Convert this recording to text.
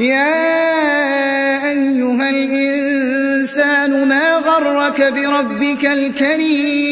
يا أيها الإنسان ما غرك بربك الكريم؟